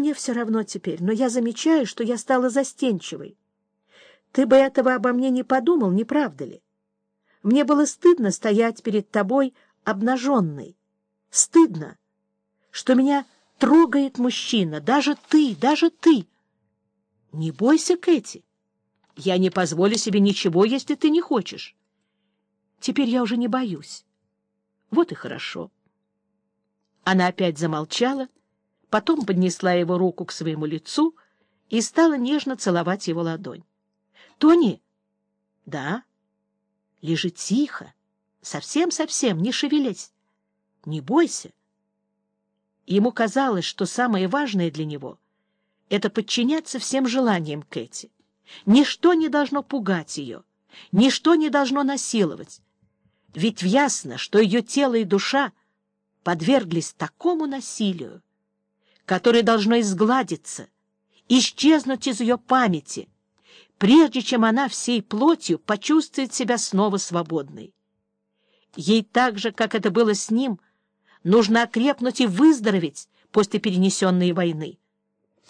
мне все равно теперь, но я замечаю, что я стала застенчивой. Ты бы этого обо мне не подумал, не правда ли? Мне было стыдно стоять перед тобой обнаженной. Стыдно, что меня трогает мужчина, даже ты, даже ты. Не бойся, Кэти. Я не позволю себе ничего, если ты не хочешь. Теперь я уже не боюсь. Вот и хорошо. Она опять замолчала, потом поднесла его руку к своему лицу и стала нежно целовать его ладонь. — Тони? — Да. — Лежи тихо, совсем-совсем, не шевелясь. Не бойся. Ему казалось, что самое важное для него — это подчиняться всем желаниям Кэти. Ничто не должно пугать ее, ничто не должно насиловать. Ведь ясно, что ее тело и душа подверглись такому насилию, которое должно изгладиться, исчезнуть из ее памяти, прежде чем она всей плотью почувствует себя снова свободной. Ей так же, как это было с ним, нужно окрепнуть и выздороветь после перенесенной войны.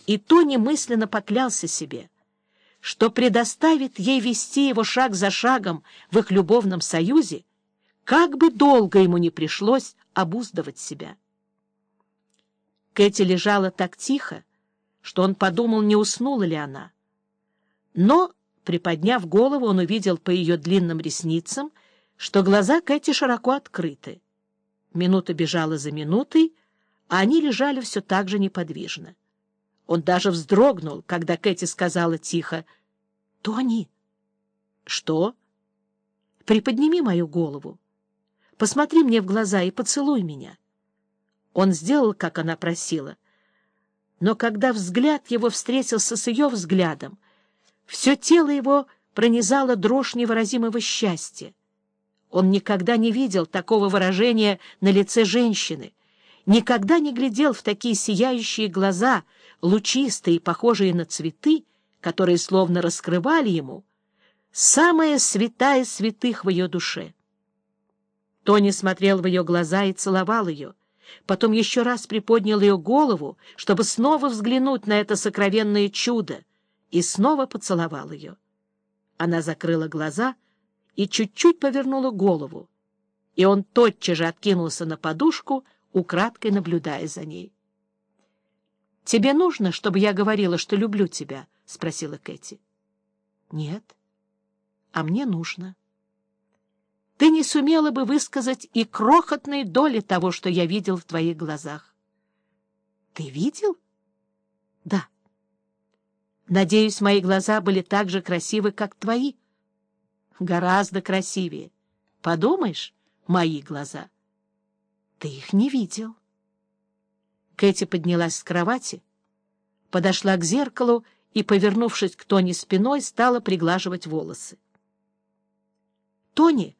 И Тони мысленно поклялся себе, что предоставит ей вести его шаг за шагом в их любовном союзе, как бы долго ему не пришлось обуздывать себя. Кэти лежала так тихо, что он подумал, не уснула ли она. Но, приподняв голову, он увидел по ее длинным ресницам, что глаза Кэти широко открыты. Минута бежала за минутой, а они лежали все так же неподвижно. Он даже вздрогнул, когда Кэти сказала тихо, «Тони!» «Что?» «Приподними мою голову. Посмотри мне в глаза и поцелуй меня». Он сделал, как она просила. Но когда взгляд его встретился с ее взглядом, все тело его пронизало дрожь невыразимого счастья. Он никогда не видел такого выражения на лице женщины, никогда не глядел в такие сияющие глаза, лучистые, похожие на цветы, которые словно раскрывали ему самая святая святых в ее душе. Тони смотрел в ее глаза и целовал ее, потом еще раз приподнял ее голову, чтобы снова взглянуть на это сокровенное чудо, и снова поцеловал ее. Она закрыла глаза и чуть-чуть повернула голову, и он тотчас же откинулся на подушку, украдкой наблюдая за ней. — Тебе нужно, чтобы я говорила, что люблю тебя? —— спросила Кэти. — Нет. А мне нужно. Ты не сумела бы высказать и крохотной доли того, что я видел в твоих глазах. — Ты видел? — Да. Надеюсь, мои глаза были так же красивы, как твои. Гораздо красивее. Подумаешь, мои глаза. Ты их не видел. Кэти поднялась с кровати, подошла к зеркалу и, повернувшись к Тони спиной, стала приглаживать волосы. — Тони, —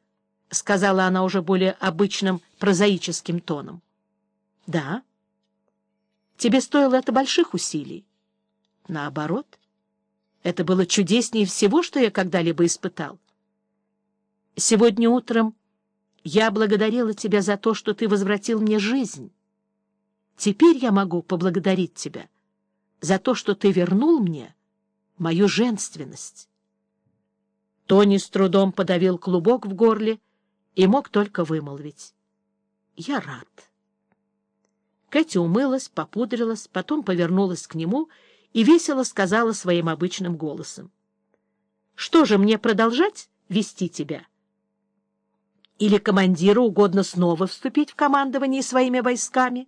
сказала она уже более обычным прозаическим тоном. — Да. — Тебе стоило это больших усилий? — Наоборот. Это было чудеснее всего, что я когда-либо испытал. Сегодня утром я благодарила тебя за то, что ты возвратил мне жизнь. Теперь я могу поблагодарить тебя — за то, что ты вернул мне мою женственность. Тони с трудом подавил клубок в горле и мог только вымолвить. «Я рад». Кэти умылась, попудрилась, потом повернулась к нему и весело сказала своим обычным голосом. «Что же, мне продолжать вести тебя? Или командиру угодно снова вступить в командование своими войсками?»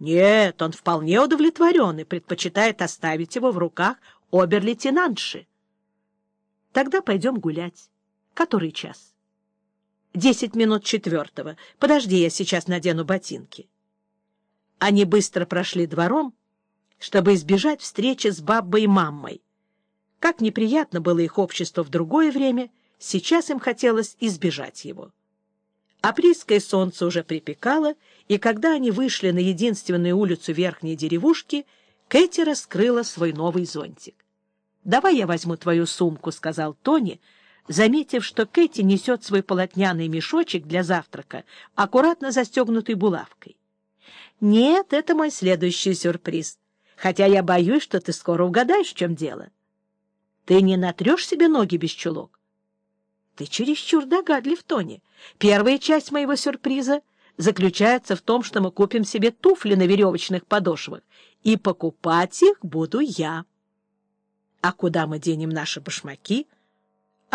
Нет, он вполне удовлетворен и предпочитает оставить его в руках обер-лейтенантши. Тогда пойдем гулять. Который час? Десять минут четвертого. Подожди, я сейчас надену ботинки. Они быстро прошли двором, чтобы избежать встречи с бабой и мамой. Как неприятно было их общество в другое время, сейчас им хотелось избежать его. Апрельское солнце уже припекало, и когда они вышли на единственную улицу верхней деревушки, Кэти раскрыла свой новый зонтик. «Давай я возьму твою сумку», — сказал Тони, заметив, что Кэти несет свой полотняный мешочек для завтрака, аккуратно застегнутый булавкой. Нет, это мой следующий сюрприз. Хотя я боюсь, что ты скоро угадаешь, в чем дело. Ты не натрешь себе ноги без чулок? Ты чересчур догадлив, Тони. Первая часть моего сюрприза заключается в том, что мы купим себе туфли на веревочных подошвах, и покупать их буду я. А куда мы денем наши башмаки?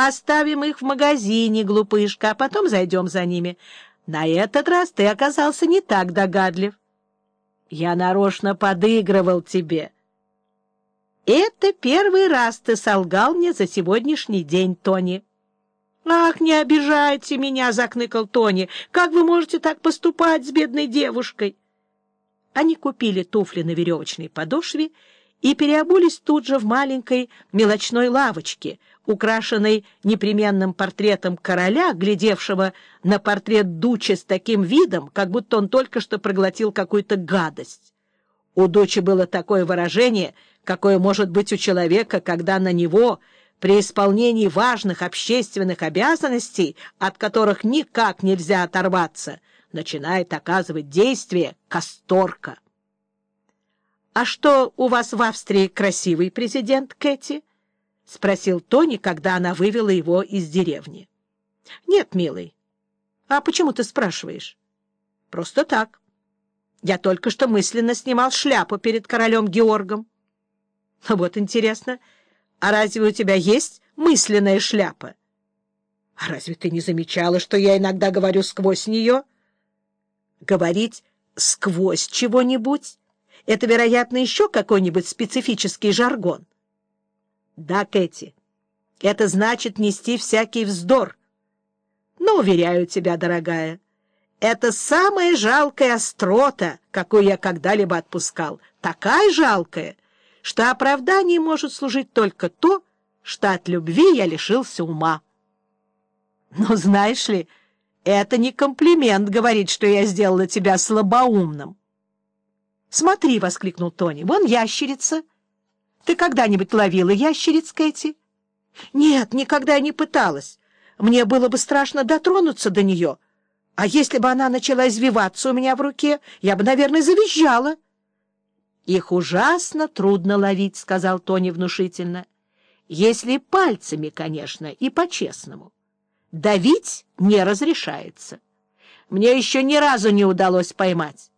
Оставим их в магазине, глупышка, а потом зайдем за ними. На этот раз ты оказался не так догадлив. Я нарочно подыгрывал тебе. Это первый раз ты солгал мне за сегодняшний день, Тони. «Ах, не обижайте меня!» — закныкал Тони. «Как вы можете так поступать с бедной девушкой?» Они купили туфли на веревочной подошве и переобулись тут же в маленькой мелочной лавочке, украшенной непременным портретом короля, глядевшего на портрет Дучи с таким видом, как будто он только что проглотил какую-то гадость. У Дучи было такое выражение, какое может быть у человека, когда на него при исполнении важных общественных обязанностей, от которых никак нельзя оторваться, начинает оказывать действие касторка. «А что, у вас в Австрии красивый президент, Кэти?» — спросил Тони, когда она вывела его из деревни. «Нет, милый. А почему ты спрашиваешь?» «Просто так. Я только что мысленно снимал шляпу перед королем Георгом». «Вот интересно, а разве у тебя есть мысленная шляпа?» «А разве ты не замечала, что я иногда говорю сквозь нее?» «Говорить сквозь чего-нибудь?» Это, вероятно, еще какой-нибудь специфический жаргон. Да, Кэти, это значит нести всякий вздор. Но, уверяю тебя, дорогая, это самая жалкая острота, какую я когда-либо отпускал. Такая жалкая, что оправданием может служить только то, что от любви я лишился ума. Но знаешь ли, это не комплимент говорить, что я сделала тебя слабоумным. «Смотри!» — воскликнул Тони. «Вон ящерица!» «Ты когда-нибудь ловила ящериц, Кэти?» «Нет, никогда не пыталась. Мне было бы страшно дотронуться до нее. А если бы она начала извиваться у меня в руке, я бы, наверное, завизжала». «Их ужасно трудно ловить», — сказал Тони внушительно. «Если пальцами, конечно, и по-честному. Давить не разрешается. Мне еще ни разу не удалось поймать.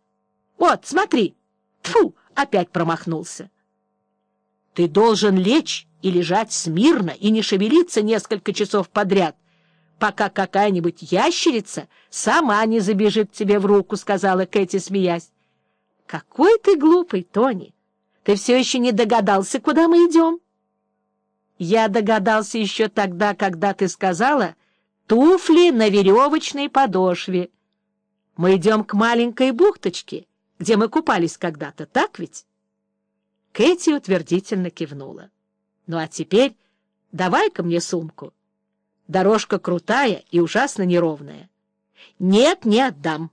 Вот, смотри». Тфу, опять промахнулся. Ты должен лечь и лежать смирно и не шевелиться несколько часов подряд, пока какая-нибудь ящерица сама не забежит тебе в руку, — сказала Кэти, смеясь. — Какой ты глупый, Тони! Ты все еще не догадался, куда мы идем? Я догадался еще тогда, когда ты сказала «туфли на веревочной подошве». Мы идем к маленькой бухточке — где мы купались когда-то, так ведь? Кэти утвердительно кивнула. Ну а теперь давай-ка мне сумку. Дорожка крутая и ужасно неровная. Нет, не отдам.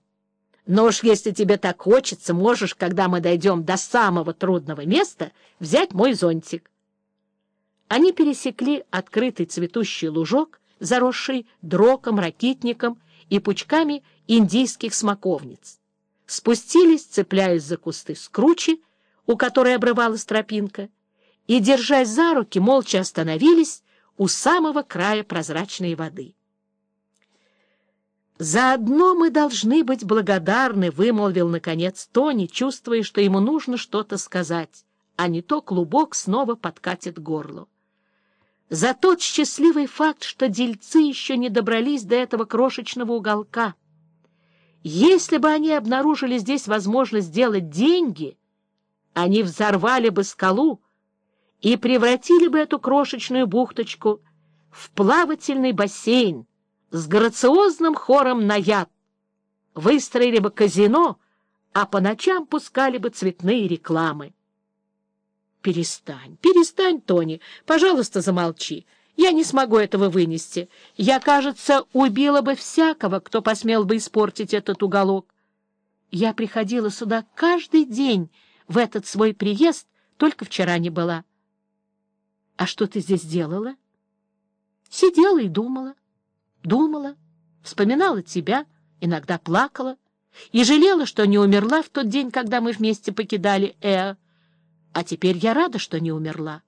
Но уж если тебе так хочется, можешь, когда мы дойдем до самого трудного места, взять мой зонтик. Они пересекли открытый цветущий лужок, заросший дроком, ракитником и пучками индийских смоковниц спустились, цепляясь за кусты скручи, у которой обрывалась тропинка, и, держась за руки, молча остановились у самого края прозрачной воды. «Заодно мы должны быть благодарны», — вымолвил, наконец, Тони, чувствуя, что ему нужно что-то сказать, а не то клубок снова подкатит горло. За тот счастливый факт, что дельцы еще не добрались до этого крошечного уголка — если бы они обнаружили здесь возможность сделать деньги, они взорвали бы скалу и превратили бы эту крошечную бухточку в плавательный бассейн с грациозным хором на яд, выстроили бы казино, а по ночам пускали бы цветные рекламы. «Перестань, перестань, Тони, пожалуйста, замолчи». Я не смогу этого вынести. Я, кажется, убила бы всякого, кто посмел бы испортить этот уголок. Я приходила сюда каждый день в этот свой приезд, только вчера не была. А что ты здесь делала? Сидела и думала, думала, вспоминала тебя, иногда плакала. и жалела, что не умерла в тот день, когда мы вместе покидали Эа. А теперь я рада, что не умерла.